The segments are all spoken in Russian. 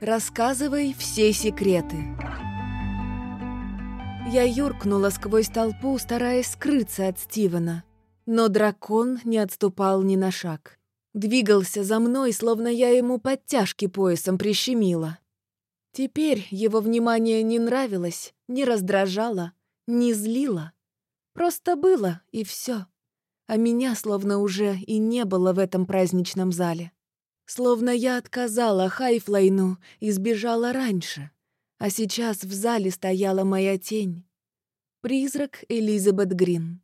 Рассказывай все секреты. Я юркнула сквозь толпу, стараясь скрыться от Стивена. Но дракон не отступал ни на шаг. Двигался за мной, словно я ему подтяжки поясом прищемила. Теперь его внимание не нравилось, не раздражало, не злило. Просто было, и все. А меня словно уже и не было в этом праздничном зале. Словно я отказала Хайфлайну и сбежала раньше. А сейчас в зале стояла моя тень. Призрак Элизабет Грин.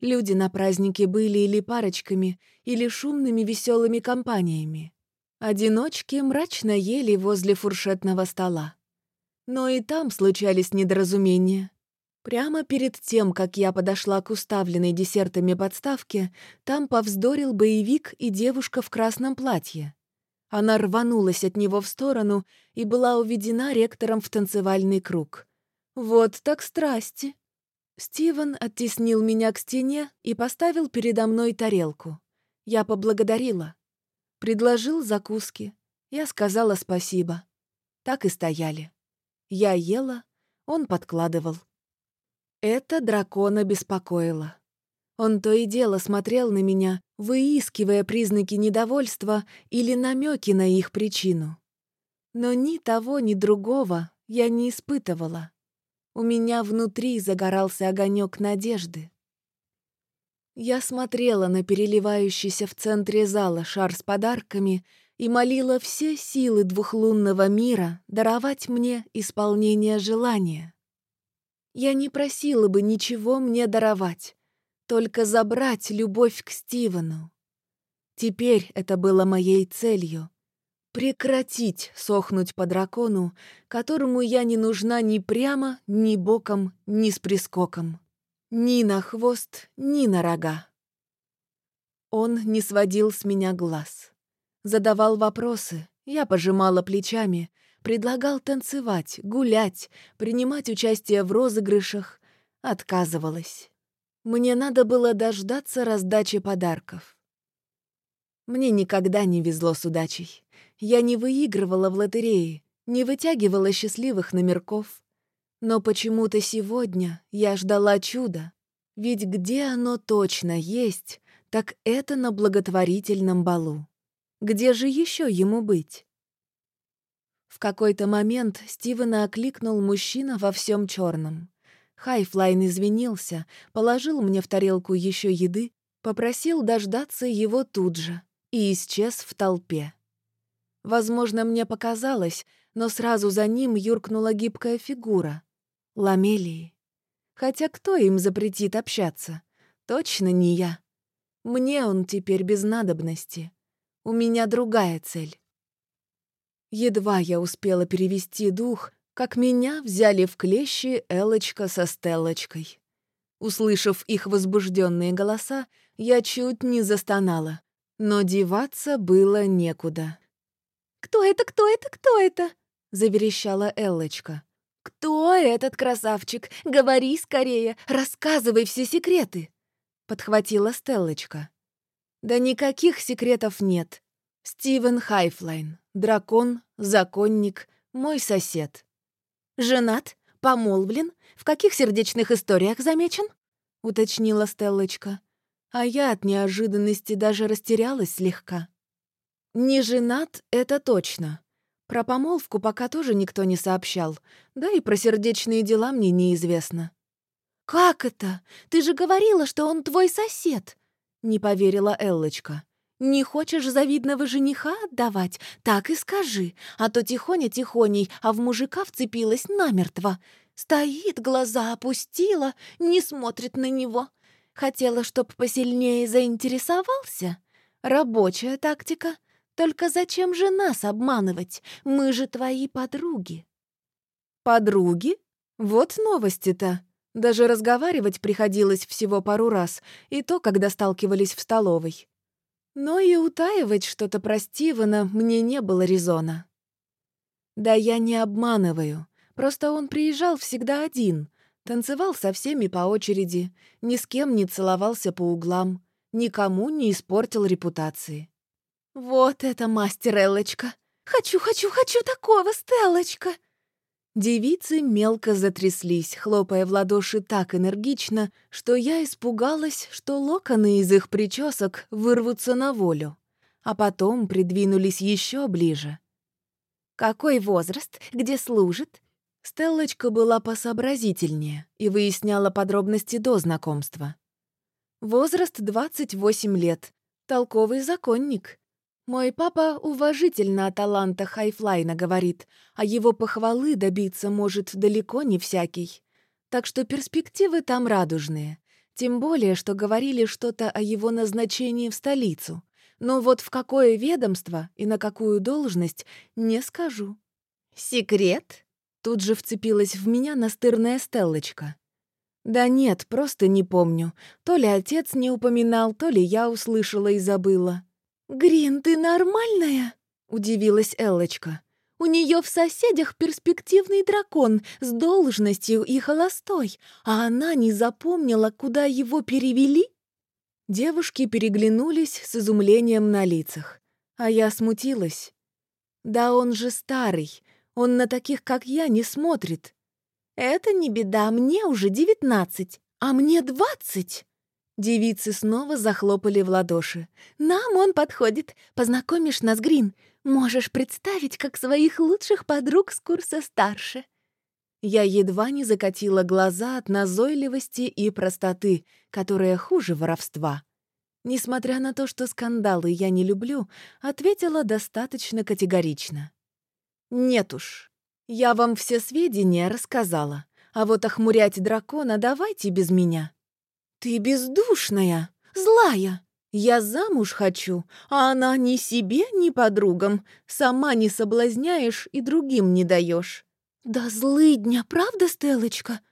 Люди на празднике были или парочками, или шумными веселыми компаниями. Одиночки мрачно ели возле фуршетного стола. Но и там случались недоразумения. Прямо перед тем, как я подошла к уставленной десертами подставке, там повздорил боевик и девушка в красном платье. Она рванулась от него в сторону и была уведена ректором в танцевальный круг. Вот так страсти. Стивен оттеснил меня к стене и поставил передо мной тарелку. Я поблагодарила. Предложил закуски. Я сказала спасибо. Так и стояли. Я ела, он подкладывал. Это дракона беспокоило. Он то и дело смотрел на меня, выискивая признаки недовольства или намеки на их причину. Но ни того, ни другого я не испытывала. У меня внутри загорался огонек надежды. Я смотрела на переливающийся в центре зала шар с подарками и молила все силы двухлунного мира даровать мне исполнение желания. Я не просила бы ничего мне даровать, только забрать любовь к Стивену. Теперь это было моей целью — прекратить сохнуть по дракону, которому я не нужна ни прямо, ни боком, ни с прискоком. Ни на хвост, ни на рога. Он не сводил с меня глаз. Задавал вопросы, я пожимала плечами — Предлагал танцевать, гулять, принимать участие в розыгрышах. Отказывалась. Мне надо было дождаться раздачи подарков. Мне никогда не везло с удачей. Я не выигрывала в лотерее, не вытягивала счастливых номерков. Но почему-то сегодня я ждала чуда. Ведь где оно точно есть, так это на благотворительном балу. Где же еще ему быть? В какой-то момент Стивена окликнул мужчина во всем черном. Хайфлайн извинился, положил мне в тарелку еще еды, попросил дождаться его тут же и исчез в толпе. Возможно, мне показалось, но сразу за ним юркнула гибкая фигура — Ламелии. Хотя кто им запретит общаться? Точно не я. Мне он теперь без надобности. У меня другая цель. Едва я успела перевести дух, как меня взяли в клещи Элочка со Стеллочкой. Услышав их возбужденные голоса, я чуть не застонала, но деваться было некуда. «Кто это, кто это, кто это?» — заверещала Эллочка. «Кто этот красавчик? Говори скорее, рассказывай все секреты!» — подхватила Стеллочка. «Да никаких секретов нет. Стивен Хайфлайн, дракон, законник, мой сосед. «Женат? Помолвлен? В каких сердечных историях замечен?» — уточнила Стеллочка. А я от неожиданности даже растерялась слегка. «Не женат, это точно. Про помолвку пока тоже никто не сообщал, да и про сердечные дела мне неизвестно». «Как это? Ты же говорила, что он твой сосед!» — не поверила Эллочка. Не хочешь завидного жениха отдавать? Так и скажи, а то тихоня-тихоней, а в мужика вцепилась намертво. Стоит, глаза опустила, не смотрит на него. Хотела, чтоб посильнее заинтересовался? Рабочая тактика. Только зачем же нас обманывать? Мы же твои подруги. Подруги? Вот новости-то. Даже разговаривать приходилось всего пару раз, и то, когда сталкивались в столовой. Но и утаивать что-то про Стивена мне не было резона. Да я не обманываю. Просто он приезжал всегда один, танцевал со всеми по очереди, ни с кем не целовался по углам, никому не испортил репутации. «Вот это мастер Эллочка! Хочу, хочу, хочу такого, Стеллочка!» Девицы мелко затряслись, хлопая в ладоши так энергично, что я испугалась, что локоны из их причесок вырвутся на волю, а потом придвинулись еще ближе. «Какой возраст? Где служит?» Стеллочка была посообразительнее и выясняла подробности до знакомства. Возраст 28 лет. Толковый законник. Мой папа уважительно о талантах Хайфлайна говорит, а его похвалы добиться может далеко не всякий. Так что перспективы там радужные. Тем более, что говорили что-то о его назначении в столицу. Но вот в какое ведомство и на какую должность не скажу. «Секрет?» Тут же вцепилась в меня настырная Стеллочка. Да нет, просто не помню. То ли отец не упоминал, то ли я услышала и забыла. «Грин, ты нормальная?» — удивилась Эллочка. «У нее в соседях перспективный дракон с должностью и холостой, а она не запомнила, куда его перевели?» Девушки переглянулись с изумлением на лицах, а я смутилась. «Да он же старый, он на таких, как я, не смотрит». «Это не беда, мне уже девятнадцать, а мне двадцать!» Девицы снова захлопали в ладоши. «Нам он подходит. Познакомишь нас, Грин. Можешь представить, как своих лучших подруг с курса старше». Я едва не закатила глаза от назойливости и простоты, которая хуже воровства. Несмотря на то, что скандалы я не люблю, ответила достаточно категорично. «Нет уж, я вам все сведения рассказала, а вот охмурять дракона давайте без меня». «Ты бездушная, злая. Я замуж хочу, а она ни себе, ни подругам. Сама не соблазняешь и другим не даешь. «Да злыдня, правда, Стеллочка?»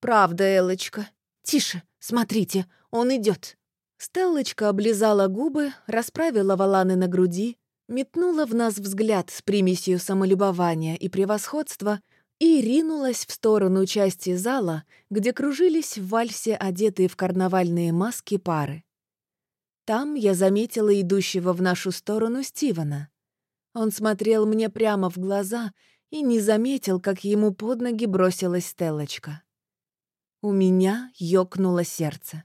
«Правда, Элочка. Тише, смотрите, он идет. Стеллочка облизала губы, расправила валаны на груди, метнула в нас взгляд с примесью самолюбования и превосходства и ринулась в сторону части зала, где кружились в вальсе одетые в карнавальные маски пары. Там я заметила идущего в нашу сторону Стивена. Он смотрел мне прямо в глаза и не заметил, как ему под ноги бросилась Стеллочка. У меня ёкнуло сердце.